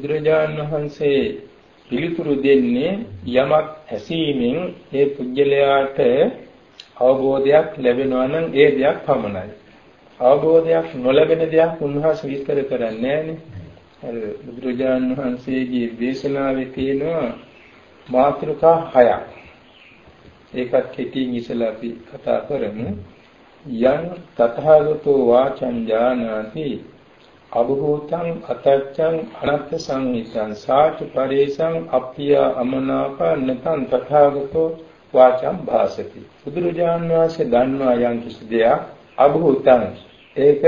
බුදුරජාණන් වහන්සේ පිළිතුරු දෙන්නේ යමක් ඇසීමෙන් ඒ පුජ්‍යලයාට අවබෝධයක් ලැබෙනවා නම් ඒ දෙයක් පමණයි. අවබෝධයක් නොලැබෙන දෙයක් උන්වහන්සේ විස්තර කරන්නේ නැහැ බුදුරජාණන් වහන්සේගේ දේශනාවේ තියෙනවා මාතෘකා හයක්. ඒකත් කෙටියෙන් ඉස්සලා අපි කතා කරමු. යං තථාගතෝ වාචං ඥානාති අභූතං අතච්ඡං අනත්ත සංහිතං සාච පරේසං අප්පිය අමනාපන්නතං තථාගතෝ වාචං භාසති. බුදුරජාණන් වහන්සේ දන්වා යම් කිසි දෙයක් අභූතං. ඒක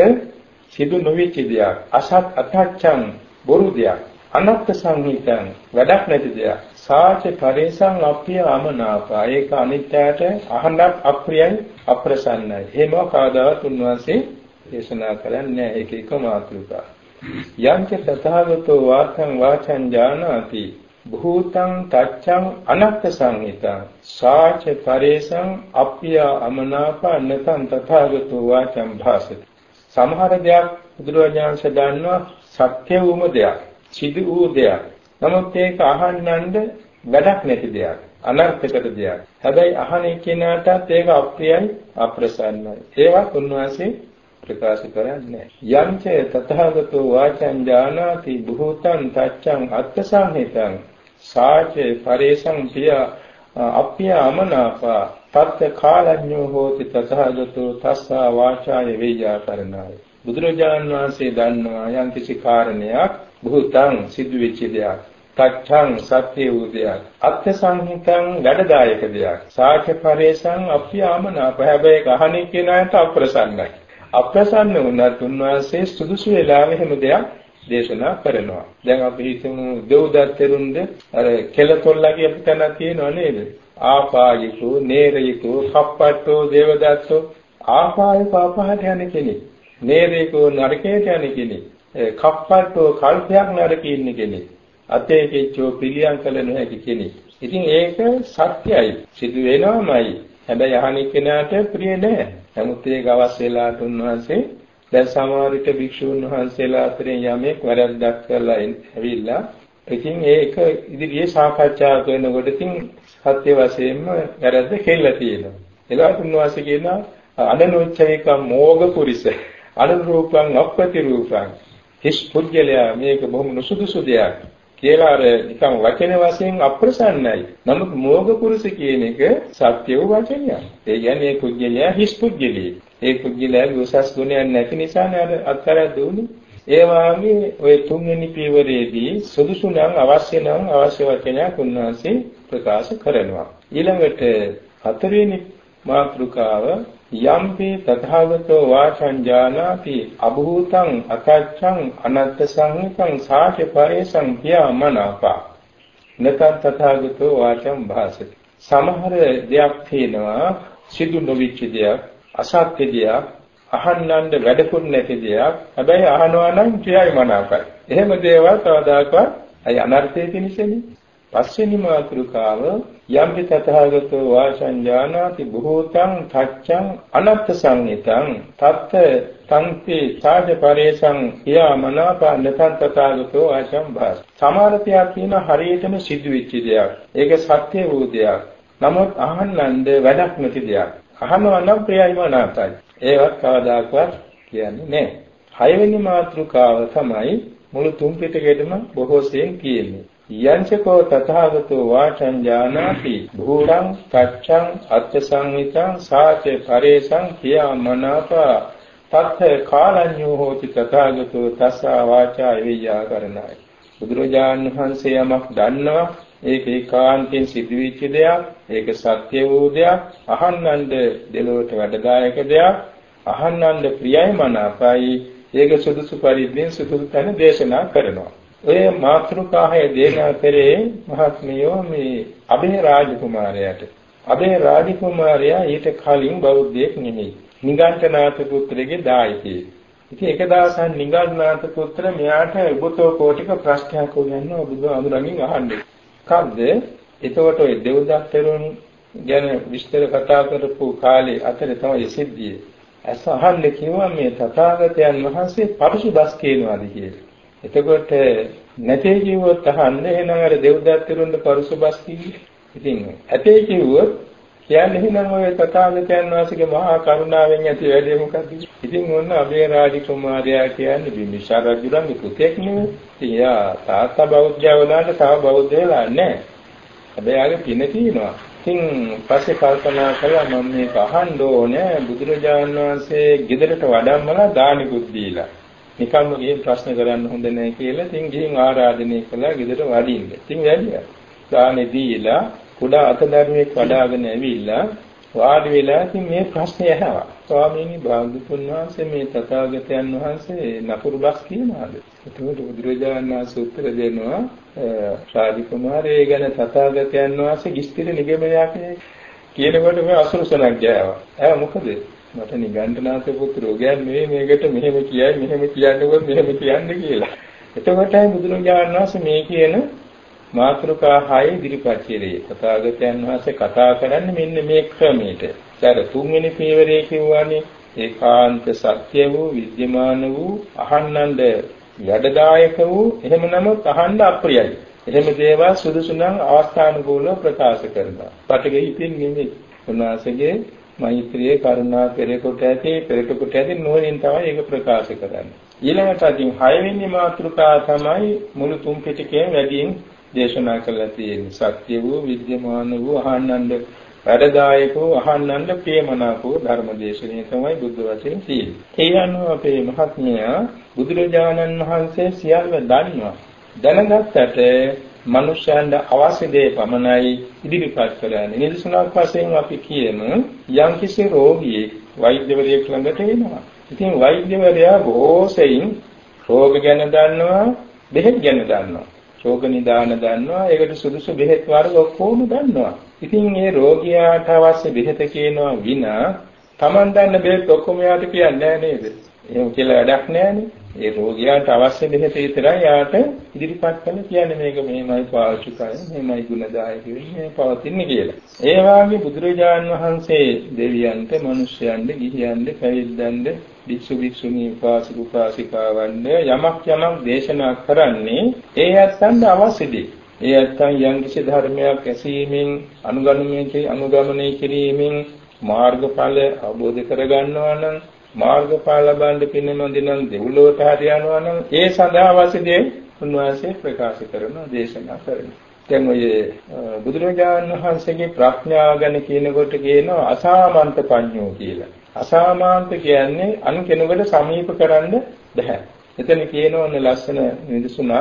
සිදු නොවිච්ච දෙයක්. අසත් අතච්ඡං බොරු දෙයක්. අනත්ත සංහිතං වැඩක් නැති දෙයක්. සාච පරේසං අප්පිය අමනාපා. ඒක අනිත්‍යයට අහන්නත් අප්‍රියයි අප්‍රසන්නයි. එහෙම කවදාවත් උන්වහන්සේ දේශනා කරන්නේ ඒක එක මාතෘකා. යංච තථාගතෝ වාචං වාචං ඥානාති භූතං තච්ඡං අනත්ත සංහිතං සාච පරේසං අප්පිය අමනාප නතං තථාගතෝ වාචං භාසති. සමහර දෙයක් බුදුරජාණන්සේ දන්නවා සත්‍ය වූම දෙයක්, සිදු වූ දෙයක්. නමුත් ඒක අහන්නඳ වැඩක් නැති දෙයක්. අනර්ථකට දෙයක්. හැබැයි අහන එක්කෙනාටත් ඒක අප්‍රියයි අප්‍රසන්නයි. ඒවත් උන්වහන්සේ ප්‍රකාශ කරන්නේ යංච තථාගතෝ වාචං ඥානාති භූතං තච්ඡං අත්ථසංහිතං සාචේ පරේසං පිය අප්පිය අමනාපා තත් කාලඤ්ඤෝ හෝති තථාගතෝ තස්සා වාචාය වේජාකරණාය බුදුරජාණන් වහන්සේ දන්නවා යම් කිසි කාරණයක් භූතං සිදුවෙච්ච දෙයක් තච්ඡං සත්‍ය වූ දෙයක් අත්ථ සංහිතං වැඩදායක දෙයක් සාච පරේසං අප්පිය අමනාප. හැබැයි ගහණේ කියන අයට අප්‍රසන්නයි. අප්‍රසන්න වුණත් උන්වහන්සේ සුදුසු වෙලාවෙ හැම දෙයක් දේශනා කරනවා. දැන් අපි හිතමු දෙව්දත්තරුන්ද අර කෙලතොල්ලගේ අපි තැනක් තියෙනව නේද? ආපායිකෝ, නේරයිකෝ, කප්පට්ටෝ, දේවදත්තෝ ආපාය පාපහට යන කෙනෙක්. නේරයිකෝ නරකයට යන කෙනෙක්. කප්පට්ටෝ කල්පයක් නරකී ඉන්න කෙනෙක්. අතේ කෙච්චෝ පිළියම් කළ නොහැකි කෙනෙක්. ඉතින් ඒක සත්‍යයි. සිදු වෙනවමයි. හැබැයි අහන කෙනාට ප්‍රිය නෑ. නමුත් ඒක අවශ්‍ය වෙලාවට උන්වහන්සේ දැන් සමහර විට භික්ෂුන් වහන්සේලා අතරින් යමෙක් වැරද්දක් කරලා ඇවිල්ලා ඉතින් ඒක ඉදිරියේ සාකච්ඡා කරනකොට ඉතින් සත්‍ය වශයෙන්ම වැරද්ද කෙල්ල තියෙනවා. ඒලාට උන්වහන්සේ කියනවා අනනෝච්චේක මෝග පුරිස අනුරූපං අපපති රූපං හිස් පුජ්‍යලයා මේක බොහොම නුසුදුසු දෙයක්. කියලා අර නිකන් වචන වශයෙන් අප්‍රසන්නයි. නමුත් මෝග පුරුෂ කියන එක සත්‍ය වූ වචනයක්. ඒ කියන්නේ ඒ පුජ්‍යලයා හිස් පුජ්‍යලිය. ඒ පුජ්‍යලයාගේ උසස් ගුණයක් නැති නිසා නේ අර අත්හැරලා දුන්නේ. ඒ වාගේ ඔය තුන්වෙනි පියවරේදී සුදුසු නම් අවශ්‍ය නම් අවශ්‍ය වචනයක් උන්වහන්සේ ප්‍රකාශ කරනවා. ඊළඟට හතරවෙනි මාතෘකාව යම්පි තථාගතෝ වාචං ඥානාති අභූතං අකච්ඡං අනත්ත සංහිතං සාච පරේසං පියාමනාපා. නතත් තථාගතෝ වාචං භාසති. සමහර දෙයක් තියෙනවා සිදු නොවිච්ච දෙයක් අසත්‍ය දෙයක් අහන්නන්න වැඩකුත් නැති දෙයක්. හැබැයි අහනවා නම් කියයි මනාපයි. එහෙම දේවල් කවදාකවත් අය අනර්ථයේ පිණිසනේ පස්වෙනි මාතෘකාව යම්පි තථාගතෝ වාචං ඥානාති බොහෝතං තච්ඡං අනත්ත සංහිතං තත්ත සංපි සාජ පරේසං යාමනාපන්නතං තථාගතෝ වාචං භාස. සමාරතියක් කියන හරියටම සිදුවෙච්ච දෙයක්. ඒක සත්‍ය වූ දෙයක්. නමුත් අහන්නන්ද වැඩක් නැති දෙයක්. අහනවා නම් ප්‍රියයිම නාතයි ඒවත් කවදාකවත් කියන්නේ නැහැ. හයවෙනි මාතෘකාව තමයි මුළු තුන් පිටකෙදම බොහෝ සෙයින් කියන්නේ. යංචකෝ තථාගතෝ වාචං ඥානාති භූරං තච්ඡං අත්ථ සංහිතං සාචේ පරේසං කියාමනාපා තත්ථ කාලඤ්ඤෝ හෝති තථාගතෝ තස්සා වාචා විඤ්ඤාකරණයි බුදුරජාණන් වහන්සේ යමක් දන්නවා ඒක ඒකාන්තයෙන් සිදුවෙච්ච දෙයක් ඒක සත්‍ය වූ දෙයක් අහන්නන්ද දෙලොවට වැඩදායක දෙයක් අහන්නන්ද ප්‍රියයි මනාපයි. ඒක සුදුසු පරිද්දෙන් සුදුසු තැන දේශනා කරනවා. ඔය මාතෘකාහය දේශනා කරේ මහත්මියෝ මේ අබේ රාජකුමාරයාට. අබේ රාජකුමාරයා ඊට කලින් බෞද්ධයෙක් නෙමෙයි. නිගණ්ඨනාථ පුත්‍රගේ දායකයෙක්. ඉතින් එක දවසක් නිගණ්ඨනාථ පුත්‍ර මෙයාට උබතෝ කෝටික ප්‍රශ්නයක් උගන්වනවා බුදුහාමුදුරන්ගෙන් අහන්නේ. කද්ද? එතකොට ඔය දෙව්දත්තරුන් ගැන විස්තර කතා කරපු කාලේ අතරේ තමයි සිද්ධිය. ඇස අහන්න කිව්වා මේ තථාගතයන් වහන්සේ පරිසුදස් කියනවාද කියලා. එතකොට නැtei කිව්වොත් අහන්න එහෙනම් අර දෙව්දත්තුරුන්ට පරුසබස් කිව්වේ. ඉතින් ඇතේ කිව්වොත් කියන්නේ එහෙනම් ඔය තථාගතයන් වහන්සේගේ මහා කරුණාවෙන් ඇති වැඩේ මොකක්ද? ඉතින් ඔන්න අබේරාජ කුමාරයා කියන්නේ බිම්බිසාර රජුගේ පුතෙක් නෙවෙයි. ඉතින් යා තාත්තා බෞද්ධයා වුණාට තව බෞද්ධ වෙලා නැහැ. හැබැයි ආගේ පින තියෙනවා. ඉතින් පස්සේ කල්පනා කළා මම මේක අහන්න ඕනේ බුදුරජාණන් වහන්සේ ගෙදරට වඩම්මලා දානිකුත් දීලා. නිකම්ම ගිහින් ප්‍රශ්න කරන්න හොඳ නැහැ කියලා ඉතින් ගිහින් ආරාධනය කළා ගෙදර වඩින්න. ඉතින් වැඩියා. දානේ දීලා කුඩා අතදරුවෙක් වඩාගෙන ඇවිල්ලා වාඩි වෙලා ඉතින් මේ ප්‍රශ්නේ ඇහුවා. ස්වාමීනි භාග්‍යතුන් වහන්සේ මේ තථාගතයන් වහන්සේ නපුරු බස් කියනවාද? එතකොට බුදුරජාණන් වහන්සේ උත්තර දෙනවා ශාදි කුමාරය ගැන තථාගතයන් වහන්සේ කිස්තිර නිගමනයක් කියනකොට මේ අසුරසනක් ගෑවා. ඇය මොකද? මට නිගණ්ඨනාථ පුත්‍රෝ කියන්නේ මේකට මෙහෙම කියයි මෙහෙම කියන්නේ මෙහෙම කියන්නේ කියලා. එතකොටයි බුදුරජාණන් වහන්සේ මේ කියන මාතෘකා හය ඉදිරිපත් කෙරේ. තථාගතයන් වහන්සේ කතා කරන්නේ මෙන්න මේ ක්‍රමයට. ඊට තුන්වෙනි පියවරේ කියවන්නේ ඒකාන්ත සත්‍ය වූ විද්‍යමාන වූ අහන්නන්ද යඩදායක වූ එහෙම නමුත් අහන්න අප්‍රියයි. එහෙම දේවල් සුදුසු නම් අවස්ථානුකූලව ප්‍රකාශ කරනවා. පටගෙ ඉතින් නෙමෙයි. උන්වහන්සේගේ මෛත්‍රියේ කරුණා පෙරකොට ඇති පෙරකොට ඇති නෝනින් තමයි ඒක ප්‍රකාශ කරන්නේ. ඊළඟට අදින් 6 වෙනි මාතෘකාව තමයි මුළු තුන් පිටකයෙන් වැඩියෙන් දේශනා කළා තියෙන්නේ සත්‍ය වූ විද්‍යමාන වූ අහන්නන්ද වැඩදායක වූ අහන්නන්ද ප්‍රේමනාකෝ ධර්ම දේශනේ තමයි බුද්ධ වචනේ තියෙන්නේ. ඒ අනුව අපේ මහත්මයා බුදුරජාණන් වහන්සේ සියල්ල දන්නවා. දැනගත්තට මනුෂ්‍යයන්ට අවශ්‍ය දේ පමණයි ඉදිරිපත් කරන්නේ. නිදසුනක් වශයෙන් අපි කියමු යම්කිසි රෝගියෙක් වෛද්‍යවරයෙක් ළඟට එනවා. ඉතින් වෛද්‍යවරයා බොහෝ සෙයින් රෝග ගැන දන්නවා, බෙහෙත් ගැන දන්නවා. ශෝක නිදාන දන්නවා ඒකට සුදුසු බෙහෙත් වර්ග ඔක්කොම දන්නවා ඉතින් මේ රෝගියාට අවශ්‍ය බෙහෙත කියනවා විනා Taman දන්න බෙහෙත් ඔක්කොම යාට කියන්නේ නැහැ නේද එහෙම කියලා වැඩක් නැහැනේ ඒ රෝගියාට අවශ්‍ය බෙහෙත විතරයි යාට ඉදිරිපත් කරන්න කියන්නේ මේක මෙහෙමයි පාවිච්චි කරන්නේ මෙහෙමයි ගුණදායක වෙන්නේ පවතින්නේ කියලා. ඒ වාගේ බුදුරජාන් වහන්සේ දෙවියන්ට, මිනිස්යන්ට, ගිහියන්ට, පැවිද්දන්ට, භික්ෂු භික්ෂුණී උපාසක උපාසිකාවන්ට යමක් යමක් දේශනා කරන්නේ ඒ ඇත්තන්ට අවශ්‍ය දේ. ඒ ඇත්තන් යම් කිසි ධර්මයක් ඇසීමෙන් අනුගමනය අනුගමනය කිරීමෙන් මාර්ගඵල අවබෝධ කරගන්නවා නම් මාර්ගඵල ලබන්න පින්නනොඳ නම් දෙව්ලොවට හරි යනවා නම් ඒ සඳහා අවශ්‍ය දේ උන්වහන්සේ ප්‍රකාශ කරන දේශනා කරනවා. දැන් ඔය බුදුරජාණන් වහන්සේගේ ප්‍රඥාව ගැන කියනකොට කියනවා අසාමන්ත පඤ්ඤෝ කියලා. අසාමාන්ත කියන්නේ අන් කෙනෙකුට සමීප කරන්න බෑ. එතන කියනෝනේ ලස්සන නිදසුනක්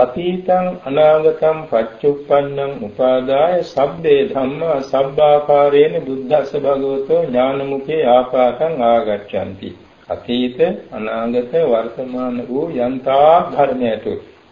අතීතං අනාගතං පච්චුප්පන්නං උපාදාය සබ්බේ ධම්මා සබ්බාකාරේන බුද්දස්ස භගවතෝ ඥානමුඛේ ආපාතං ආගච්ඡanti. අතීත අනාගත වර්තමාන වූ යන්තා ධර්මයට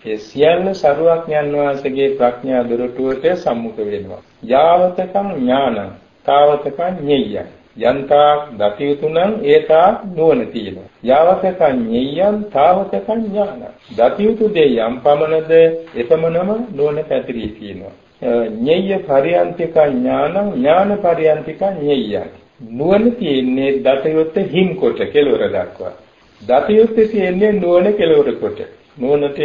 ඒ සියල්ල සරුවඥන් වහන්සේගේ ප්‍රඥා දොරටුවට සම්මුඛ වෙනවා. යාවතකං ඥානං තාවතකං ඤෙය්‍යං. යන්තා දතියුතු නම් ඒතා නුවණ තියෙනවා. යාවතකං ඤෙය්‍යං තාවතකං ඥාන. දතියුතු දේ යම් පමණද එපමණම නුවණ පැතිරී තියෙනවා. ඤෙය්‍ය පරියන්තික ඥානං ඥාන පරියන්තික ඤෙය්‍යං. නුවණ තියෙන්නේ දතියුත් හිම් කොට කෙලවර දක්වා. දතියුත් තියෙන්නේ නුවණ කෙලවර කොට. නුවණට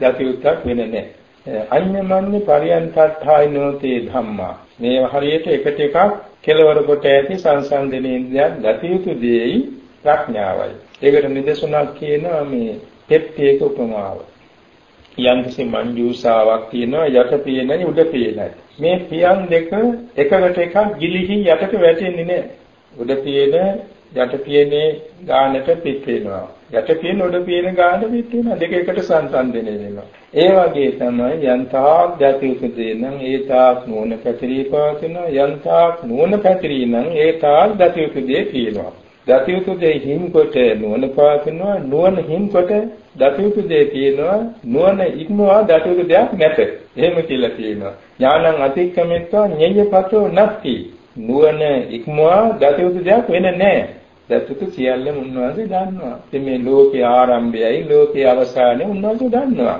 දතියුත්තක් වෙන්නේ නැහැ. අඤ්ඤමඤ්ඤ පරියන්තත්ථායිනෝතේ ධම්මා. මේ හරියට එකට එකක් කෙලවර කොට ඇති සංසන්දනේන්ද්‍රයක් ගත යුතු දෙයි ප්‍රඥාවයි. ඒකට නිදසුනක් කියනවා මේ පෙට්ටියක උපමාව. යම්කිසි මංජූසාවක් තියෙනවා යට පියනයි උඩ පියනයි. මේ පියන් දෙක එකකට එකක් ගිලිහි යටට වැටෙන්නේ නැහැ. උඩ පියන යට පියනේ ගානට පිට වෙනවා. යට පියන උඩ පියන ගානට පිට වෙනවා. දෙක එකට සංසන්දනය වෙනවා. ඒ වගේ තමයි යන්තාක් ධාතුක දේනම් ඒ තාක් නෝන පැතිරී පවතින යන්තාක් නෝන පැතිරී නම් ඒ තාක් ධාතුක දේ තියෙනවා. ධාතුක දේ හිම් කොට නෝන පවතිනවා නෝන හිම් කොට ධාතුක දේ තියෙනවා නෝන ඉක්මවා ධාතුක දෙයක් නැත. එහෙම කියලා තියෙනවා. ඥානං අතික්කමෙත්වා ඤෙය්‍යපතෝ නැති. නුවණ ඉක්මවා ධාතුක දෙයක් වෙන්නේ නැහැ. දතුක සියල්ලම උන්වහන්සේ දන්නවා. ඉතින් මේ ලෝකේ ආරම්භයයි ලෝකේ අවසානය උන්වහන්සේ දන්නවා.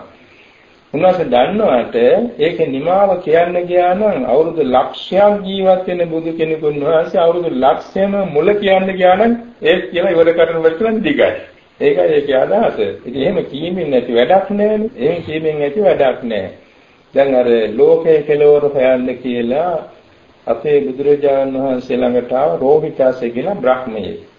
උන්වහන්සේ දන්නවට ඒකේ නිමාව කියන්න ගියා නම් අවුරුදු ලක්ෂයක් ජීවත් වෙන බුදු කෙනෙකුන් වහන්සේ අවුරුදු ලක්ෂයම මුල කියන්න ගියා නම් ඒක කියලා ඉවර කරන වෙලෙන් දිගයි. ඒකයි ඒකේ අදහස. ඉතින් එහෙම කීමෙන් නැති වැඩක් නැහැනේ. එහෙම කීමෙන් නැති වැඩක් නැහැ. දැන් අර ලෝකයේ කෙලවර හොයන්න කියලා අපේ බුදුරජාණන් වහන්සේ ළඟට ආව රෝහිතාසේ කියලා බ්‍රහ්මයෙක්.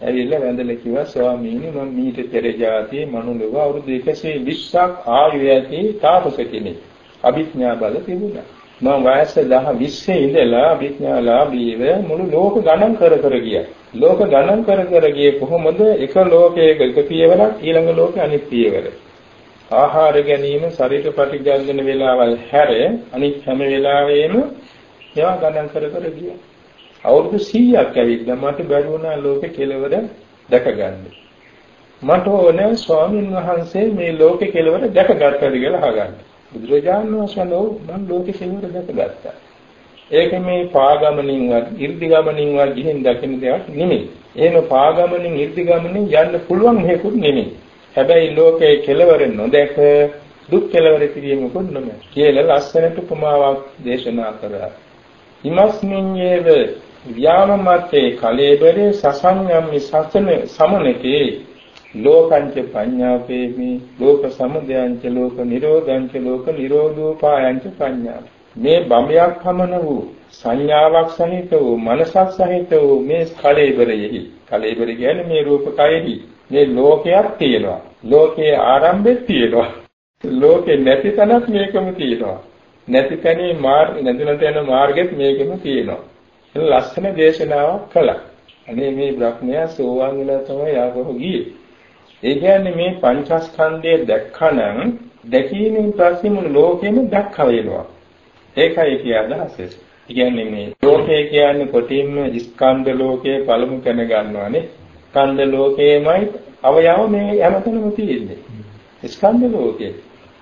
ඇවිල්ලා වැඳලා කිව්වා ස්වාමීනි මම මීට පෙර જાතියේ මනුලව අවුරුදු 120ක් ආයු ඇති තාපස කෙනෙක්. අභිඥා බල තිබුණා. මම වයස 10 20 ඉඳලා අභිඥාලාභීව මුළු ලෝක ගණන් කර කර ගියා. ලෝක ගණන් කර කර ගියේ කොහොමද? එක ලෝකයක එක පියවරක් ඊළඟ ලෝකේ අනිත් පියවර. ආහාර ගැනීම ශරීර ප්‍රතිගන්ධන වේලාවල් හැර අනිත් හැම වෙලාවෙම ඒවා ගණන් කර කර ගියා. අවුරුදු 100ක් ඇවිල්ලා මට බැරිුණා ලෝකෙ කෙලවර දැකගන්න. මට ඕනේ ස්වාමීන් වහන්සේ මේ ලෝකෙ කෙලවර දැකගත්තද කියලා අහගන්න. බුදුරජාණන් වහන්සේ මම ලෝකෙ කෙලවර දැකගත්තා. ඒක මේ පාගමනින්වත් 이르දිගමනින්වත් ගිහින් දකින්න දෙයක් නෙමෙයි. එහෙම පාගමනින් 이르දිගමනින් යන්න පුළුවන් හේකුත් නෙමෙයි. හැබැයි ලෝකයේ කෙලවර නොදැක දුක් කෙලවර පිළියෙමුකුත් නොමැ කියලා ලස්සනට උපමාවක් දේශනා කරා. ඉමස්මින් යේව ව්‍යාමමත්තේ කලේබරේ සසඤ්ඤම්මි සසන සමනකේ ලෝකංච පඤ්ඤාපේමි ලෝක සමුදයංච ලෝක නිරෝධංච ලෝක නිරෝධෝපායංච පඤ්ඤා මේ බඹයක් පමණ වූ සංඥාවක් සහිත වූ මනසක් සහිත වූ මේ කලේබරෙහි කලේබර කියන්නේ මේ රූපකයෙහි මේ ලෝකයක් තියෙනවා ලෝකයේ ආරම්භෙත් තියෙනවා ලෝකේ නැති තැනක් මේකම තියෙනවා නැති තැනේ මාර්ග නැතිනට යන මාර්ගෙත් මේකම තියෙනවා ඒක ලස්සන දේශනාවක් කළා අනේ මේ බ්‍රහ්මයා සෝවාන් වෙලා තමයි ආපහු ගියේ ඒ කියන්නේ මේ පංචස්කන්ධය දැක්කනම් දැකීමෙන් පස්සේ මුළු ලෝකෙම දැක්ක වෙනවා. ඒකයි කිය අදහස. කියන්නේ මේ ලෝකය කියන්නේ කොටින්ම ස්කන්ධ ලෝකයේ පළමු තැන ගන්නවානේ. ස්කන්ධ ලෝකයේමයි අවයව මේ හැමතැනම තියෙන්නේ. ස්කන්ධ ලෝකේ.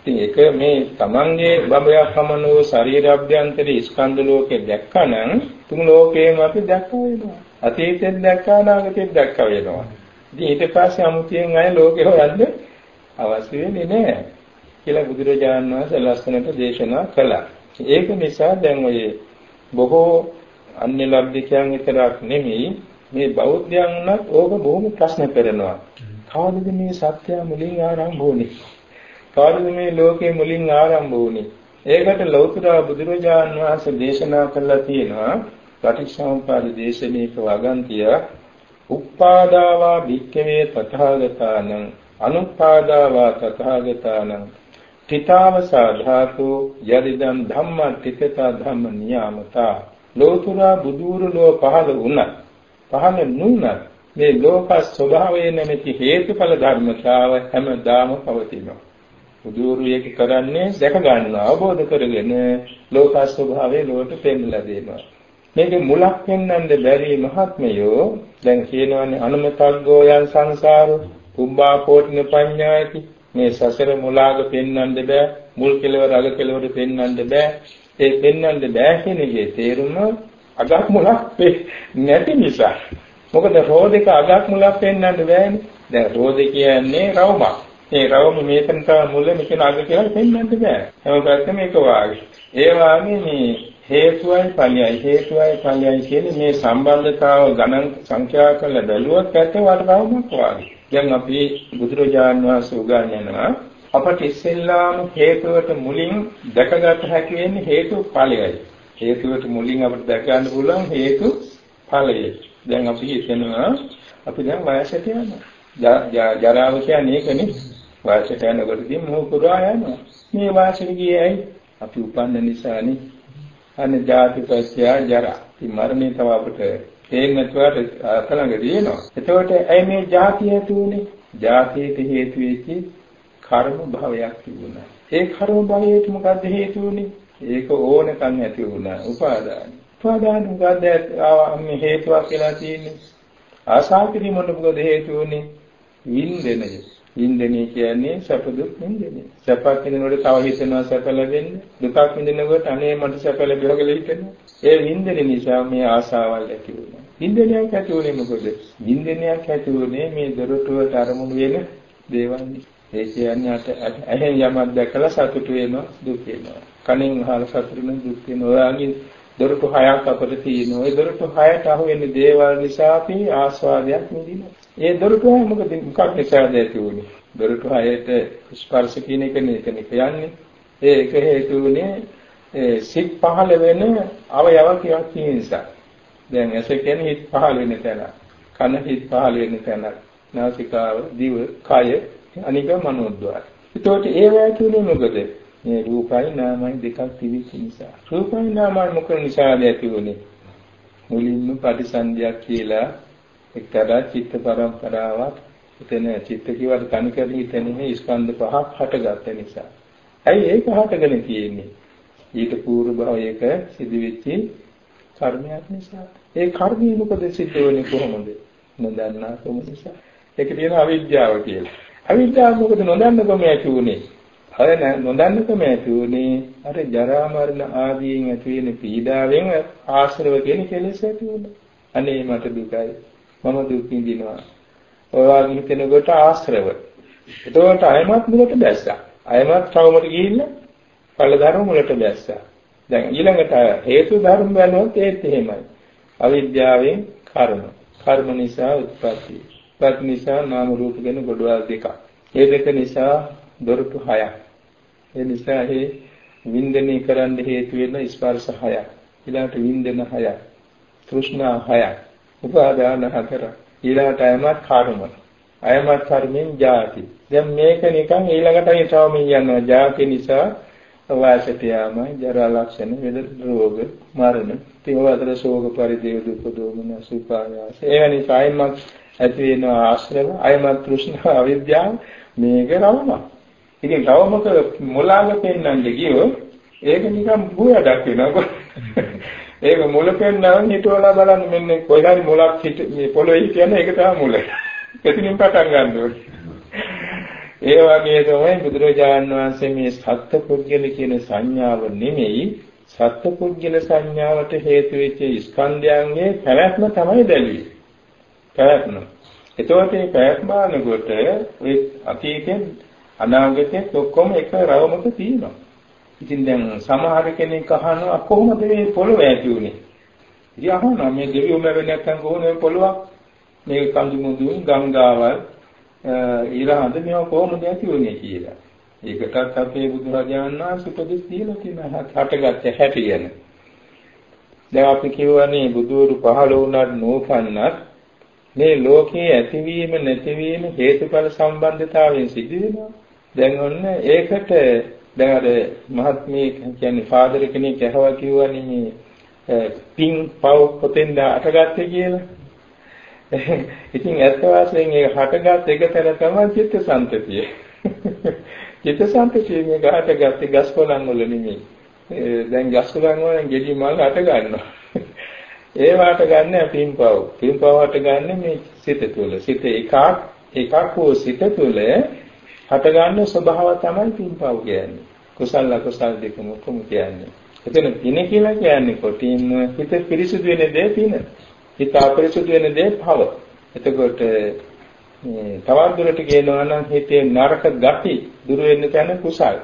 ඉතින් ඒක මේ තමන්ගේ බබයක් පමණ වූ ශරීර අභ්‍යන්තරයේ ස්කන්ධ ලෝකේ දැක්කනම් තුන් ලෝකේම අපි දැක්ක වෙනවා. අතීතෙත් දැක්කා අනාගතෙත් දැක්ක වෙනවා. ඉතින් ඊට පස්සේ අමුතියෙන් අය ලෝකේ හොයන්න අවශ්‍ය වෙන්නේ නැහැ කියලා බුදුරජාණන් වහන්සේ ලස්සනට දේශනා කළා. ඒක නිසා දැන් ඔය බොහෝ අන්‍ය ලබ්ධිකයන් විතරක් නෙමෙයි මේ බෞද්ධයන් උනත් ඕක බොහොම ප්‍රශ්න කරනවා. කවදද මේ සත්‍ය මුලින් ආරම්භ වුනේ? කවදද මේ ලෝකේ මුලින් ආරම්භ වුනේ? ඒකට ලෞතර බුදුරජාණන් වහන්සේ දේශනා කළා තියෙනවා පටිච්චසමුප්පාද දේශනීක වගන්තිය උප්පාදාවා භික්ඛවේ තථාගතානං අනුපාදාවා තථාගතානං තිතාව සාධාතු යදිදම් ධම්ම තිතතා ධම්ම නියාමතා ලෝතුරා බුදුරු ලෝ පහළ වුණා පහළ නුණා මේ ලෝක ස්වභාවය නැමැති හේතුඵල ධර්මතාව හැමදාම පවතිනවා බුදුරු එක කරන්නේ දැක ගන්නවා අවබෝධ කරගෙන ලෝක ස්වභාවය ලෝකට පෙන්ලා දෙනවා. මේකේ මුලක් පෙන්වන්න බැරි මහත්මයෝ දැන් කියනවානේ අනුමතග්ගෝ යන් සංසාරෝ කුම්බා කෝටින පඤ්ඤායති. මේ සසර මුලාග පෙන්වන්න බෑ මුල් කෙලවර අග කෙලවර පෙන්වන්න බෑ. ඒ පෙන්වන්න බෑ කියන එකේ තේරුම අගක් මුලක් නැති නිසා. මොකද රෝදක අගක් මුලක් පෙන්වන්න බෑනේ. දැන් රෝද කියන්නේ රවුමක්. ඒ රවුම මේකෙන් තමයි මුල මෙතන අග කියලා පෙන්වන්න බෑ හැම පැත්තම එක වාගේ ඒ වාගේ මේ හේතුවයි ඵලයයි හේතුවයි ඵලයයි කියන්නේ මේ සම්බන්ධතාව ගණන් සංඛ්‍යා කරලා බැලුවොත් ඇත්ත වටරවමක් වාගේ. දැන් අපි බුදුරජාන් වහන්සේ උගන්වනවා අපට ඉස්සෙල්ලාම හේතුවට මුලින් දැකගත හැකි වෙන්නේ හේතු ඵලයයි. හේතුවට මුලින් අපිට දැක ගන්න පුළුවන් හේතු ඵලය. දැන් අපි හිතනවා අපි දැන් වයසට යනවා. ජරාව කියන්නේ ඒකනේ. වයසට යනකොටදී මොහොත පුරා යනවා. මේ වයසට ගියේ ඇයි? අපි උපන්න නිසානේ අනේ ජාති පත්‍ය ජරා. ඉතින් මරණය තව අපිට තේන්නේ නැතුවට අතලඟ දිනනවා. එතකොට ඇයි මේ ජාති ඇති උනේ? ජාතියට හේතු වෙච්ච කර්ම භවයක් තිබුණා. ඒ කර්ම භවයට මොකද්ද හේතු උනේ? ඒක ඕනකම් ඇති වුණා. උපාදාන. උපාදාන මොකද්ද මේ හේතුවක් කියලා තියෙන්නේ? ආශා කිරීමකට මොකද හේතු උනේ? වින්දනය. වින්දනය කියන්නේ සැප දුක් වින්දනය. සැපක් විඳිනකොට තව හිතෙනවා සැප ලැබෙන්නේ. දුකක් විඳිනකොට අනේ මට සැප ලැබෙනවා කියලා හිතෙනවා. ඒ වින්දනය නිසා මේ ආසාවල් ඇති වෙනවා. වින්දනයක් ඇති වුණේ මොකද? වින්දනයක් ඇති වුණේ මේ දොරටුවට අරමුණු වෙන දේවල් ඒ කියන්නේ අත ඇහෙන් යමක් දැකලා සතුට වෙනවා දුක් වෙනවා. කනෙන් අහලා සතුට වෙනවා දුක් වෙනවා. ඔයාගේ දොරටු හයක් අපිට තියෙනවා. ඒ දොරටු හයට අහු වෙන දේවල් නිසා අපි ආස්වාදයක් විඳිනවා. ඒ දොරටුව මොකද මොකක් නිසාද ඇති වුනේ? දොරටුව හයට ස්පර්ශ කියන එක නෙකනේ කියන්නේ. ඒක හේතු වුණේ සිත් පහළ වෙන අවයව කියක් තියෙන නිසා. දැන් ඇස කියන්නේ හිත් පහළ වෙන තැන. කන හිත් පහළ වෙන තැන. නාසිකාව, දිව, කය, අනික මනෝද්වාර. ඒතකොට ඒවා කියන්නේ මොකද? මේ රූපයි නාමයි දෙකක් තිබෙච්ච නිසා. රූපයි නාමයි මොකද නිසාද ඇති වුනේ? මුලින්ම පටිසන්ධියක් කියලා එක්තරා චිත්ත පරම්පරාවක් එතන චිත්ත කියවට තනිකර හිතෙන්නේ ස්කන්ධ පහක් හටගත්ත නිසා. ඇයි ඒක හටගෙන තියෙන්නේ? ඊට పూర్ව භවයක සිදුවෙච්ච කර්මයක් නිසා. ඒ කර්මය මොකද සිද්ධ වෙන්නේ කොහොමද? නොදන්නා කම නිසා. ඒක කියන අවිද්‍යාව කියලා. අවිද්‍යාව මොකද නොදන්නකම ඇති උනේ? අර නොදන්නකම ඇති උනේ අර ජරා මරණ ආදීන් ඇති වෙන පීඩාවෙන් ආශ්‍රව කියන කෙලෙස් ඇති වුණා. අනේ මට දුකයි. මම දුක් විඳිනවා. ඔය වගේ හිතෙනකොට ආශ්‍රව. එතකොට අයමත් මුලට දැස්සා. අයමත් තවමට ගිහිල්ලා ඵල ධර්ම මුලට දැස්සා. දැන් ඊළඟට හේතු ධර්ම බලනොත් ඒත් එහෙමයි. අවිද්‍යාවෙන් කර්ම. කර්ම නිසා උත්පත්ති. උත්පත්ති නිසා නාම රූප ගැන ගොඩවල් දෙකක්. ඒ දෙක නිසා දොරටු හයක්. ඒ නිසා ඒ වින්දනය කරන්න හේතු වෙන ස්පර්ශ හයක්. ඊළඟට වින්දන හයක්. තෘෂ්ණා හයක්. උපාදාන හතර. ඊළඟට අයමත් කර්ම. අයමත් කර්මෙන් ජාති. දැන් මේක නිකන් ඊළඟට තවම යනවා. ජාති නිසා වාසයට යාම, ජරා ලක්ෂණ, වේද රෝග, මරණ, තිවවතර ශෝක පරිදේව දුක් දෝමන සුපායාස. ඒ නිසා අයමත් ඇති වෙන ආශ්‍රව, අයමත් තෘෂ්ණා අවිද්‍යාව මේක රවම. ඉතින් රවමක මුලාව පෙන්නන්න ගියෝ ඒක නිකන් බුයඩක් වෙනවා. ඒක මුල පෙන්නන හිතවලා බලන්න මෙන්න කොයිලාරි මුලක් හිට මේ පොළොවේ හිටියන ඒක තමයි මුල. එතනින් පටන් ගන්න ඕනේ. ඒ වගේ තමයි බුදුරජාණන් වහන්සේ මේ සත්පුද්ගල කියන සංඥාව නෙමෙයි සත්පුද්ගල සංඥාවට හේතු වෙච්ච ස්කන්ධයන්ගේ පැවැත්ම තමයි බැලුවේ. පැවැත්ම. එතකොට මේ පැවැත්ම අනුකොට ඔය අතීතෙන් අනාගතෙත් ඔක්කොම එක රවමක තියෙනවා. ඉතින් දැන් සමහර කෙනෙක් අහනවා කොහොමද මේ පොළොව ඇති උනේ? ඉතින් අහනවා මේ දෙවියෝ මැවෙන්නේ නැත්නම් කොහොමද මේ පොළොවක් මේ කඳු මුදුන් ගංගාවල් ඊළඟ මේවා කොහොමද ඇති වුනේ කියලා. ඒකටත් අපේ බුදුරජාණන් වහන්සේ උපදෙස් දීලා තියෙනවා හටගත්ත හැටි ගැන. දැන් අපි කියවනේ බුදුරු පහළ වුණත් නෝපන්නත් මේ ලෝකයේ ඇතිවීම නැතිවීම හේතුඵල සම්බන්ධතාවයෙන් සිද්ධ වෙනවා. දැන් ඔන්න ඒකට දැන් අර මහත්මී කියන්නේ ෆාදර් කෙනෙක් ඇහුවා කිව්වනේ මේ පින් පව් පොතෙන්ද අටගත්තේ කියලා. ඉතින් ඇත්ත වශයෙන් ඒක හටගත් එක තැන තමයි චිත්තසංතතිය. චිත්තසංතතිය මේ ගහටගත්තේ ගස් කොළන් වල නෙමෙයි. දැන් ගස් කොළන් වලින් ගෙඩි මල් හට ගන්නවා. ඒ වාට ගන්න පින්පව්. පින්පව් හට ගන්න මේ සිත තුළ. සිත එකක් එකක් වූ සිත තුළ හට ගන්න ස්වභාව තමයි පින්පව් කියන්නේ. කුසල අකුසල දෙකම කොහොම කියන්නේ. එතන පින කියලා කියන්නේ කොටින්ම හිත පිරිසුදු වෙන දේ පින. හිත අපරිසුදු වෙන දේ භව. එතකොට මේ තවත් දුරට කියනවා නම් හිතේ නරක ගති දුර වෙන්න තැන කුසල.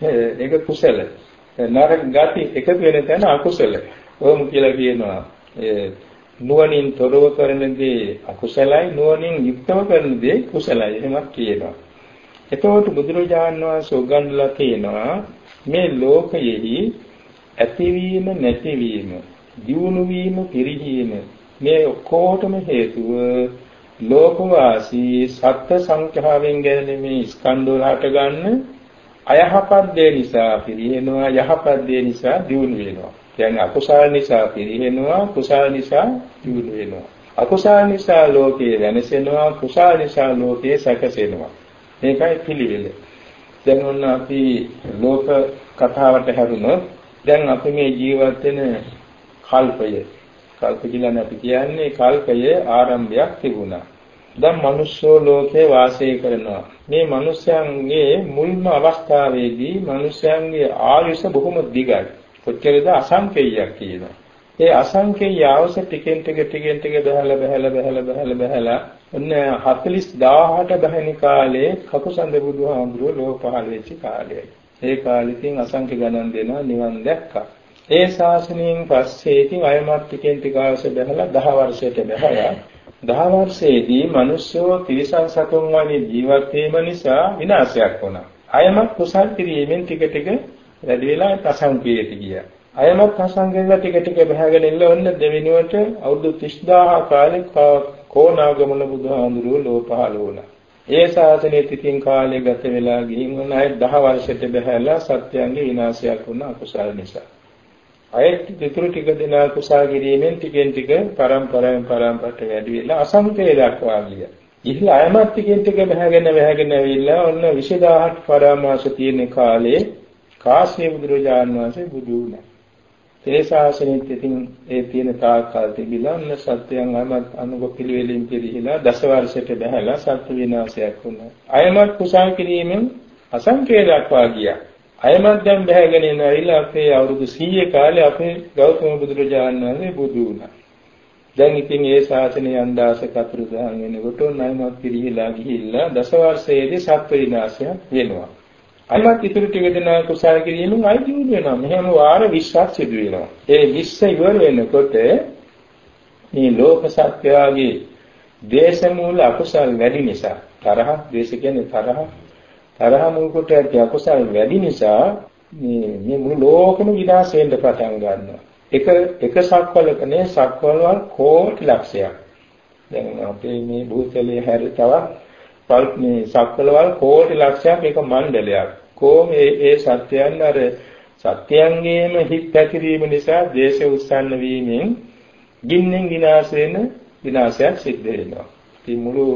ඒක කුසල. නරක ගති එකතු වෙන තැන අකුසල. ඕම කියලා කියනවා. ඒ නුවණින් තොරව කරන දේ අකුසලයි නුවණින් යුක්තව කරන දේ කුසලයි එහෙමත් කියනවා. එතකොට බුදුරජාණන් වහන්සේ උගන්වලා තියෙනවා මේ ලෝකයෙහි ඇතිවීම නැතිවීම දියුණු වීම පිරිහීම මේ ඔක්කොටම හේතුව ලෝකවාසී සත්ත්ව සංඛ්‍යාවෙන් ගැන මේ ස්කන්ධ වලට ගන්න අයහපත් දේ නිසා පිරිහෙනවා යහපත් දේ නිසා දියුණු වෙනවා. කියන්නේ අකුසල නිසා පිරිහෙනවා කුසල නිසා දියුණු වෙනවා. අකුසල නිසා ලෝකේ වෙනසෙනවා කුසල නිසා ලෝකේ සැකසෙනවා. මේකයි පිළිවෙල. දැන් ඔන්න අපි ලෝක කතාවට හැරුණොත් දැන් අපි මේ ජීවත් වෙන කල්පය. කල්ප කියලා අපි කියන්නේ කල්පයේ ආරම්භයක් තිබුණා. දැන් මිනිස්සෝ ලෝකේ වාසය කරනවා. මේ මිනිස්යන්ගේ මුල්ම අවස්ථාවේදී මිනිස්යන්ගේ ආයුෂ බොහොම දිගයි. කොච්චරද අසංකේයයක් කියනවා. ඒ අසංකේය ආවස ටිකෙන් ටික ටිකෙන් ටික බහලා බහලා බහලා බහලා බහලා ඔන්න 40000ට බැහැනි කාලේ කකුසඳ බුදුහාමුදුරුවෝ ලෝක පහළ වෙච්ච කාලයයි. ඒ කාලෙකින් අසංඛ්‍ය ගණන් දෙනවා නිවන් දැක්කා. ඒ ශාසනයෙන් පස්සේ ඉතින් අයමත් ටිකෙන් ටික අවශ්‍ය බැලලා 10 වර්ෂයට බැලලා දහ වර්ෂයේදී මිනිස්සෝ තිරිසන් සතුන් වගේ ජීවත් වීම නිසා විනාශයක් වුණා. අයමත් කුසල් කිරීමෙන් ටික ටික වැඩි වෙලා අසංකේත ගියා. අයමත් අසංකේත ටික ටික බහගෙන ඉන්න ඔන්න දෙවෙනුවට අවුරුදු 30000 කාලෙක කෝනාගමන බුදුහාඳුරුව ලෝ පහළ වුණා. ඒ ශාසනයේ තිතින් කාලය ගත වෙලා ගිහින් උන් අය 10 වර්ෂයට බහැලා සත්‍යයන්ගේ විනාශයක් වුණා අකුසල නිසා. අයත් ඉතුරු ටික දෙනා කුසල් කිරීමෙන් ටිකෙන් ටික පරම්පරාවෙන් පරම්පරට වැඩි වෙලා අසංකේ දක්වා ගියා. ඉහිලා අයමත් ටිකෙන් ටික බහගෙන බහගෙන ඇවිල්ලා ඔන්න 20000ක් පරාමාස තියෙන කාලේ කාශ්‍යප බුදුරජාණන් වහන්සේ බුදු වුණා. ඒ ශාසනයෙත් ඉතින් ඒ තියෙන තාක්කල් තිබිලා ඔන්න සත්‍යයන් අමත් අනුග පිළිවෙලින් පිළිහිලා දස වර්ෂයට බහැලා සත්‍ය විනාශයක් වුණා. අයමත් කුසල් කිරීමෙන් අසංකේ දක්වා ගියා. අයමත් දැන් බහැගෙන ඉනවිලා අපේ අවුරුදු 100 කාලේ අපේ ගෞතම බුදුරජාණන් වහන්සේ බුදු වුණා. දැන් ඉතින් ඒ ශාසනය අන්දාස කතුරු දහන් වෙනකොට නයිමත් පිළිහිලා ගිහිල්ලා දස වර්ෂයේදී සත්ව විනාශයක් වෙනවා. අයමත් ඉතුරු ටික දෙනා කුසල කිරීමෙන් අයි දිනු වෙනවා. මෙහෙම වාර 20ක් සිදු වෙනවා. ඒ 20 ඉවර වෙනකොට මේ ලෝක සත්‍යයේ දේශමූල අකුසල් වැඩි නිසා තරහ, දේශ කියන්නේ තරහ තරහ මුල් කොට ඇති අකුසල් වැඩි නිසා මේ මේ මුළු ලෝකෙම විනාශ වෙන්න පටන් ගන්නවා. එක එක සක්වලක නේ සක්වල වල කෝටි ලක්ෂයක්. දැන් අපේ මේ භූතලයේ හැර තවත් මේ සක්වල වල කෝටි ලක්ෂයක් එක මණ්ඩලයක්. කොහොම ඒ ඒ සත්‍යයන් අර සත්‍යයන්ගේම හිත් පැතිරීම නිසා දේශ උස්සන්න වීමෙන් ගින්නෙන් විනාශ වෙන විනාශයක් සිද්ධ වෙනවා. ඉතින් මුළු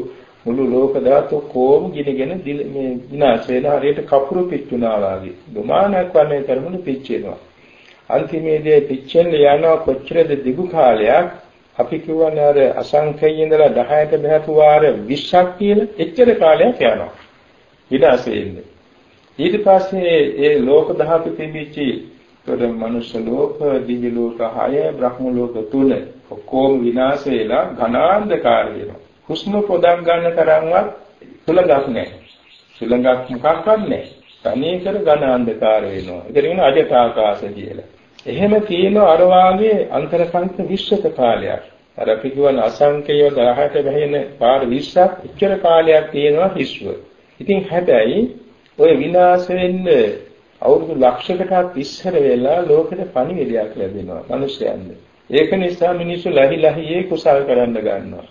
මුළු ලෝක ධාතු කොහොම ගිනගෙන මේ විනාශ වෙන හරියට කපුරු පිච්චුනා වගේ. දුමානක් වන්නේ තරමුණු පිච්චෙනවා. අන්තිමේදී පිච්චෙන්න යනවා කොච්චරද දිගු කාලයක් අපි කියවනේ අර අසංඛේය ඉඳලා 10ට බහතු වාර 20ක් කියලා එච්චර කාලයක් යනවා. විනාශ වෙන්නේ. ඊට පස්සේ ඒ ලෝක ධාතු තිබිච්චි තොර මනුෂ්‍ය ලෝක, දිව්‍ය ලෝක 6, බ්‍රහ්ම ලෝක 3 ඔක්කොම විනාශ වෙලා ඝනාන්ධකාර වෙනවා. හුස්ම පොදක් ගන්න තරම්වත් සුළඟක් නැහැ. සුළඟක් මොකක්වත් නැහැ. තනිය කර ඝන අන්ධකාර වෙනවා. ඒකට කියන අජටාකාශ කියලා. එහෙම තියෙන අර වාගේ අන්තරසංක විශ්වක කාලයක්. අර අපි කියවන අසංකේය 10ට බැහැෙන පාර 20ක් ඉච්චර කාලයක් තියෙනවා විශ්ව. ඉතින් හැබැයි ඔය විනාශ වෙන්න අවුරුදු ලක්ෂයකටත් ඉස්සර වෙලා ලෝකෙට පණිවිඩයක් ලැබෙනවා මිනිස්යන්ට. ඒක නිසා මිනිස්සු ලහි ලහියේ කුසල් කරන්න ගන්නවා.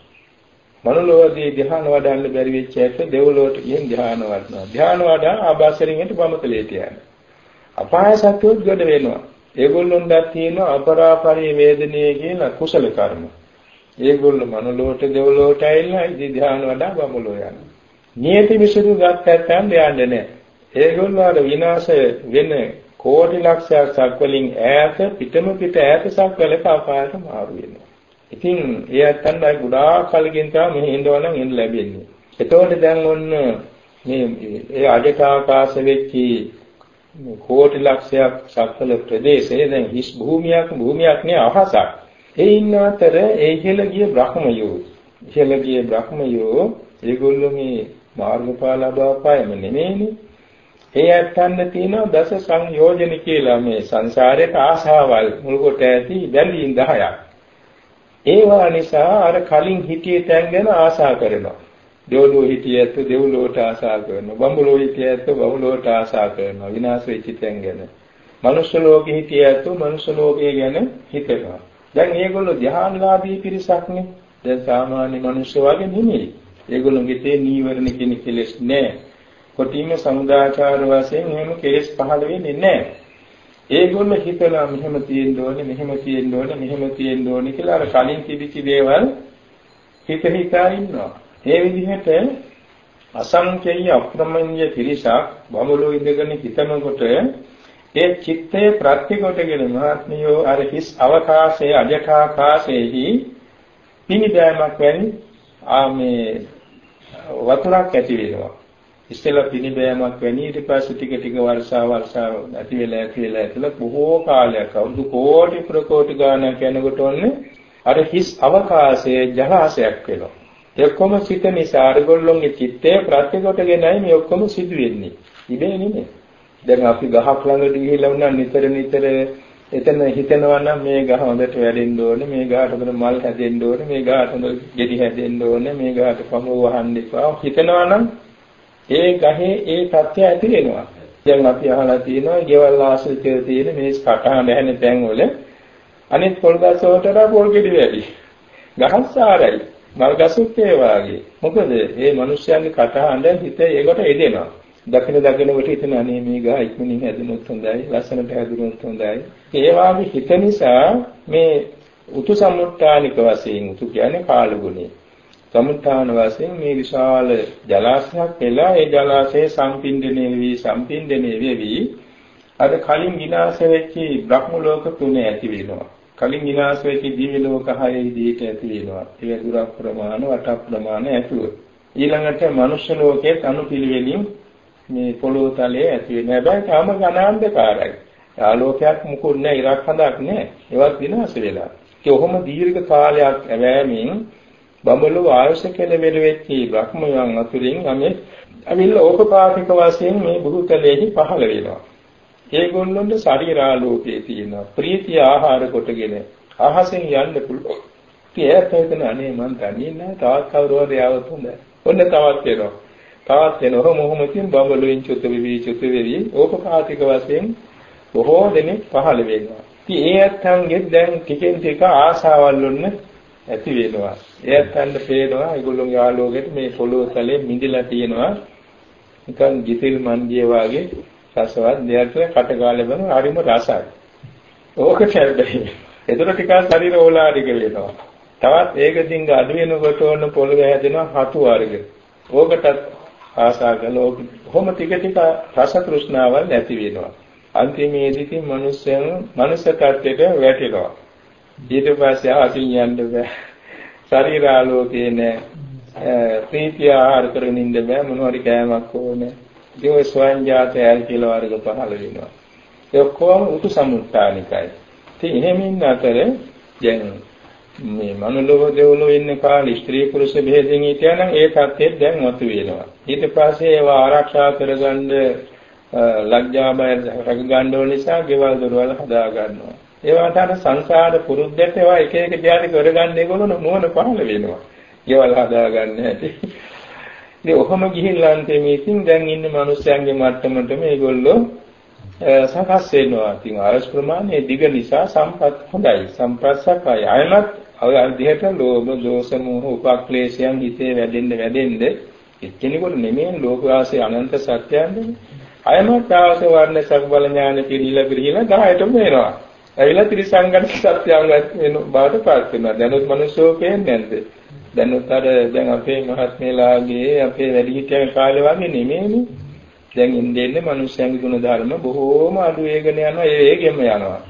මනුලෝකයේ ධ්‍යාන වඩන්න බැරි වෙච්ච එක දෙව්ලොවට ගියන් ධ්‍යාන වඩනවා. ධ්‍යාන වඩා ආභාසරින්ට බමතලයට යනවා. අපාය සත්‍යොත් ගොඩ වෙනවා. ඒගොල්ලොන්ට තියෙන අපරාපරි වේදනයේ කියන කුසල කර්ම. ඒගොල්ලෝ මනුලෝට දෙව්ලොවට ඇවිල්ලා ඉදි ධ්‍යාන වඩා බමුලෝ යනවා. නියති විසුදු ගත්තටම යන්නේ නැහැ. ඒගොල්ලෝ අර විනාශ වෙන කෝටි ලක්ෂයක් සක්වලින් ඈත පිටම පිට ඈත සක්වලක අපායට මාරු වෙනවා. ඉතින් ඒ අත්තන්ලා ගොඩාක් කලකින් තමයි මෙහි ඉඳවනම් එන්න ලැබෙන්නේ. එතකොට දැන් ඔන්න මේ ඒ අජටාකාශ වෙච්චි කෝටි ලක්ෂයක් සක්වල ප්‍රදේශයේ දැන් හිස් භූමියක් භූමියක් නේ අහසක්. ඒ ඉන්න අතර ඒ ඉහළ ගිය බ්‍රහ්මයෝ ඉහළ ගිය බ්‍රහ්මයෝ ඒගොල්ලෝ මේ මාර්ගඵල ලබාපායම නෙමෙයිනේ. ඒ ඇත්තන්න තියෙනවා දස සංයෝජන කියලා මේ සංසාරයට ආශාවල් මුල් කොට ඇති බැඳීම් 10ක්. ඒවා නිසා අර කලින් හිටියේ තැන් ගැන ආශා කරනවා. දෙව්ලෝ හිටියත් දෙව්ලෝට ආශා කරනවා. බඹලෝ හිටියත් බඹලෝට ආශා කරනවා. විනාශ වෙච්ච තැන් ගැන. මනුෂ්‍ය ලෝකෙ හිටියත් මනුෂ්‍ය ලෝකය ගැන හිතනවා. දැන් මේගොල්ලෝ ධ්‍යානලාභී පිරිසක්නේ. දැන් සාමාන්‍ය මනුෂ්‍ය වගේ නෙමෙයි. ඒගොල්ලෝගේ තේ නීවරණ කියන කෙලෙස් නෑ. කොටිම සමුදාචාර වශයෙන් එහෙම කෙලෙස් පහළ වෙන්නේ නෑ. ඒගොල්ලෝ හිතලා මෙහෙම තියෙන්න ඕනේ මෙහෙම තියෙන්න ඕනේ මෙහෙම තියෙන්න ඕනේ කියලා අර කලින් තිබිච්ච දේවල් හිත හිතා ඉන්නවා. ඒ විදිහට අසංකේය අප්‍රමඤ්ඤ පිරිසක් බමුණු ඉඳගෙන හිතනකොට ඒ චිත්තය ප්‍රත්‍යකොටගෙන මහත්මියෝ අර හිස් අවකාශයේ අජඨාකාශයේහි පිනිබෑමක් වැනි ආ මේ වතුරක් ඇති වෙනවා. ඉස්සෙල්ලා පිනිබෑමක් වැනි ඊට පස්සේ ටික ටික වර්ෂා වර්ෂා ඇති වෙලා ඇති වෙලා ඇතුළත බොහෝ කාලයක් අවුරුදු කෝටි ප්‍රකෝටි ගානක් යනකොට ඔන්නේ අර හිස් අවකාශයේ ජලාශයක් වෙනවා. ඒ ඔක්කොම සිත නිසා අරගොල්ලොන්ගේ චිත්තය ප්‍රත්‍යකොටගෙනයි මේ ඔක්කොම සිදු වෙන්නේ. ඉබේ නෙමෙයි. දැන් අපි ගහක් ළඟට ගිහිල්ලා වුණා නිතර නිතර එතන හිතනවා නම් මේ ගහ හොඳට වැඩෙන්න ඕනේ මේ ගහට හොඳට මල් හැදෙන්න ඕනේ මේ ගහට හොඳ ගෙඩි හැදෙන්න ඕනේ මේ ගහට පමුව වහන්න එපා හිතනවා නම් ඒ ගහේ ඒ தත්ත්වය ඇති වෙනවා දැන් අපි අහලා තියෙනවා ගෙවල් ආශ්‍රිතව තියෙන මේ කටහඬ හැන තැන් වල අනිත් පොල් ගස් වලට පොල් ගෙඩි වැඩි ගහක් සාරයි මල් ගසුත් ඒ වාගේ. මොකද මේ මිනිස්යන්ගේ කටහඬ හිත ඒකට එදෙනවා දකින දකින කොට හිතන අනේ මේ ගහ ඉක්මනින් හැදුනොත් හොඳයි ලස්සනට හැදුනොත් හොඳයි. ඒ වාගේ හිත නිසා මේ උතු සමුත්‍රානික වශයෙන් උතු කියන්නේ කාලගුණේ සමුත්‍රාන වශයෙන් මේ විශාල ජලාශයක් වෙලා ඒ ජලාශයේ සම්පින්දණය වී සම්පින්දණය වෙවි. අර කලින් විනාශ වෙච්ච බ්‍රහ්ම ලෝක තුන ඇති වෙනවා. කලින් විනාශ වෙච්ච දිව්‍ය ලෝක හයේ දීට ඇති වෙනවා ඒ දුර ප්‍රමාණ වට ප්‍රමාණ ඇතුව ඊළඟට මනුෂ්‍ය ලෝකයේ අනුපිළිවෙලින් මේ පොළොව තලයේ ඇති වෙන හැබැයි තාම ඝනාන්ධකාරයි. ආලෝකයක් මුකුත් නැහැ, ඉරක් හඳක් නැහැ. ඒවත් විනාශ වෙලා. ඒ ඔහොම දීර්ඝ කාලයක් ඇවෑමින් බඹලෝ ආයුෂ කෙලවෙල වෙච්චි බ්‍රහ්මයන් අතුරින් අමේ අවිල්ල ඕපපාතික වශයෙන් මේ බුදුතලෙහි පහළ වෙනවා. ඒගොල්ලොන්ට ශරීරාලෝකයේ තියෙනවා. ප්‍රීතිය ආහාර කොටගෙන අහසෙන් යන්න පුළුවන්. ඒත් හිතන අනේ මං දන්නේ නැහැ තාත් කවුරු හරි ආවොත් හොඳයි. ඔන්න තවත් වෙනවා. තවත් වෙන ඔහොම ඔහොමකින් බබළුවෙන් චුත වෙවි චුත වෙවි ඕපපාතික වශයෙන් බොහෝ දෙනෙක් පහළ වෙනවා. ඉතින් ඒ ඇත්තන්ගේ දැන් ටිකෙන් ටික ආශාවල් වුණ ඇති වෙනවා. ඒ ඇත්තන්ට පේනවා ඒගොල්ලෝගේ ආලෝකයට මේ පොළොව තලයේ මිදලා තියෙනවා. නිකන් ගිතෙල් මන්දිය වාගේ රසවත් දෙයක් කටකාලේ බන හරිම රසයි. ඕක කැරදෙයි. ඒතර ටිකක් ශරීර ඕලාරික වෙනවා. තවත් ඒක දින්ග අඩු වෙනකොට ඕන පොළවේ හැදෙනවා හතු වර්ග. ඕකටත් ආසා කළා. කොහොම ටික ටික රස තෘෂ්ණාවල් නැති වෙනවා. අන්තිමේදී මිනිස්යන් මනස tattete වැටෙනවා. ඊට පස්සේ ආසින් යන්න බෑ. ශරීර ආලෝකේ නෑ. ප්‍රීතිය ආහාර කරගෙන ඉන්න බෑ මොනවාරි කෑමක් ඕනේ. ඉතින් ඔය ස්වයං ජාත ඇල් කියලා වර්ග පහළ වෙනවා. ඒ ඔක්කොම උතු සමුත්තානිකයි. ඉතින් එහෙමින් අතර දැන් මේ මනුලෝක දෙවලෝ ඉන්න කාලේ ස්ත්‍රී පුරුෂ භේදයෙන් හිටියනම් ඒ තත්ත්වෙත් දැන් මතු වෙනවා. ඊට පස්සේ ඒවා ආරක්ෂා කරගන්න ලැජ්ජා බය රැක ගන්න ඕන නිසා ගෙවල් දොරවල් හදා ගන්නවා. ඒවට අර සංසාර පුරුද්දට ඒවා එක එක ධාරි කරගන්න ඒගොල්ලෝ නුවණ පහළ වෙනවා. ගෙවල් හදා ගන්න හැටි. ඉතින් ඔහොම ගිහිල්ලා අන්තිමේකින් දැන් ඉන්න මිනිස්යන්ගේ මට්ටමට මේගොල්ලෝ සකස් වෙනවා. ඉතින් ආයස් ප්‍රමාණය දිග නිසා සම්පත් හොඳයි. සම්ප්‍රසකයි. අයමත් ඔය අධ්‍යයට ලෝභ, දෝෂ, මෝහ, උපක්ලේශයන් හිතේ වැඩෙන්න වැඩෙන්න එක්කෙනෙකුට නෙමෙයි ලෝක වාසයේ අනන්ත සත්‍යයන්ද අයමත් ආවස වර්ණ සක්බල ඥාන පිළිලා පිළිලා 10ටම වෙනවා. ඇවිල්ලා ත්‍රිසංගත සත්‍යයන් වෙන බවට පත් වෙනවා. දැනුත් මිනිස්සෝ කියන්නේ නැද්ද? දැනුත් අර දැන් අපේ මහත්මයලාගේ අපේ වැඩිහිටියන් කාලේ වගේ නෙමෙයිනේ. දැන් ඉන්නේ මිනිස්යන්ගේ ගුණ ධර්ම බොහෝම අඩු වේගන යනවා ඒ වේගෙම යනවා.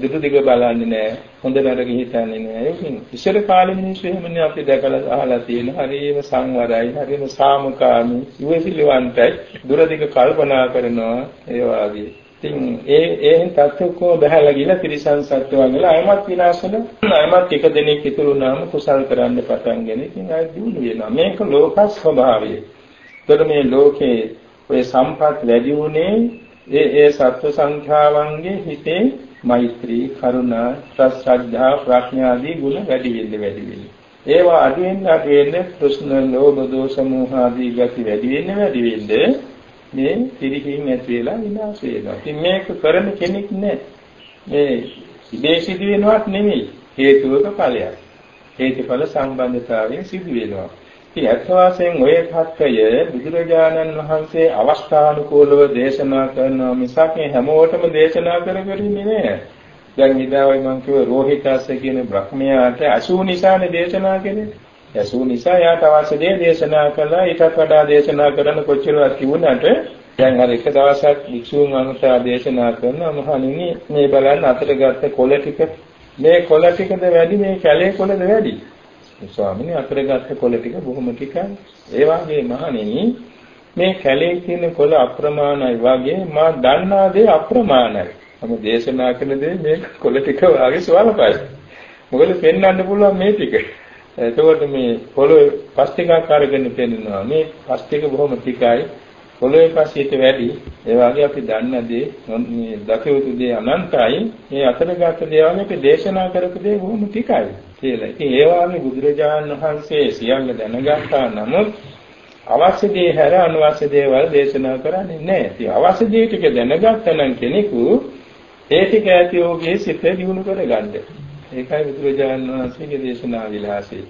දුක දිග බලන්නේ නැහැ. හොඳ නරක හිතන්නේ නැහැ. ඒකින් ඉස්සර කාලේ මිනිස්සු එහෙමනේ අපි දැකලා අහලා තියෙන හරිම සංවරයි, හරිම සාමකාමී, ඉවසිලිවන්තයි, දුර දිග කල්පනා කරනවා ඒ වාගේ. ඉතින් ඒ ඒෙන් තත්ත්වකෝ බහැලා ගිහලා ත්‍රිසං සත්‍ය වගේ අයමත් විනාශ වෙන අයමත් එක දෙනෙක් ඉතුරු වුණාම කුසල් කරන්න පටන්ගෙන ඉතින් ආය දිනු වෙනවා. මේක ලෝක ස්වභාවය. ඒතර මේ ලෝකේ ඔය සම්පත් වැඩි වුණේ ඒ ඒ සත්ව සංඛ්‍යාවන්ගේ හිතේ මෛත්‍රී, කරුණා, ශ්‍රද්ධා, ප්‍රඥා ආදී ගුණ වැඩි වෙන්න වැඩි වෙන්න. ඒවා අඩු වෙන්න අඩු වෙන්න ප්‍රශ්න, ලෝභ, දෝෂ, මෝහ ආදී ගති වැඩි වෙන්න වැඩි වෙන්න මේ පිරිහින් ඇති වෙලා විනාශ වෙනවා. ඉතින් මේක කරන කෙනෙක් නැහැ. මේ ඉබේ සිදු වෙනවත් නෙමෙයි. හේතුවක ඵලයක්. හේතුඵල සම්බන්ධතාවයෙන් සිදු වෙනවා. ඉතින් අත් වශයෙන් ඔය தත්ත්වය බුදුරජාණන් වහන්සේ අවස්ථානුකූලව දේශනා කරනවා මිසක් මේ හැමෝටම දේශනා කර කර ඉන්නේ නෑ. දැන් ඉදාවයි මම කිව්ව රෝහිතස්ස කියන බ්‍රහ්මයාට අසු නිසානේ දේශනා කළේ. අසු නිසා යාට අවශ්‍ය දේ දේශනා කළා. ඊටත් වඩා දේශනා කරන්න කොච්චරවත් කිව්වනට දැන් අර එක දවසක් වික්ෂුන් වහන්සේ දේශනා කරනවා මහණෙනි මේ බලන්න අතට ගත්ත කොළ ටික මේ කොළ ටිකද වැඩි මේ කැලේ කොළද වැඩි ස්වාමීනි අතර ගත්ත කොළ ටික බොහොම ටිකයි. ඒ වගේ මහණෙනි මේ කැලේ තියෙන කොළ අප්‍රමාණයි වගේ මා දන්නා දේ අප්‍රමාණයි. මම දේශනා කරන දේ මේ කොළ ටික වාගේ ස්වල්පයි. මොකද පෙන්වන්න පුළුවන් මේ ටික. එතකොට මේ පොළොවේ පස් ටිකක් අරගෙන පෙන්නනවා. මේ පස් ටික බොහොම ටිකයි. පොළොවේ පස්සිට වැඩි ඒ වගේ අපි දන්න දේ මේ දකියුතු දේ අනන්තයි මේ අතරගත දේවල් අපි දේශනා කරපු දේ බොහොම ටිකයි කියලා. ඉතින් ඒ වගේ බුදුරජාණන් වහන්සේ සියල්ල දැනගත්තා නමුත් අවශ්‍ය දේ හැර අනවශ්‍ය දේවල් දේශනා කරන්නේ නැහැ. ඉතින් අවශ්‍ය දේ ටික දැනගත්තා නම් කෙනෙකු ඒ ටික ඇති යෝගයේ සිත දිනු කරගන්න. ඒකයි බුදුරජාණන් වහන්සේගේ දේශනා විලාසය.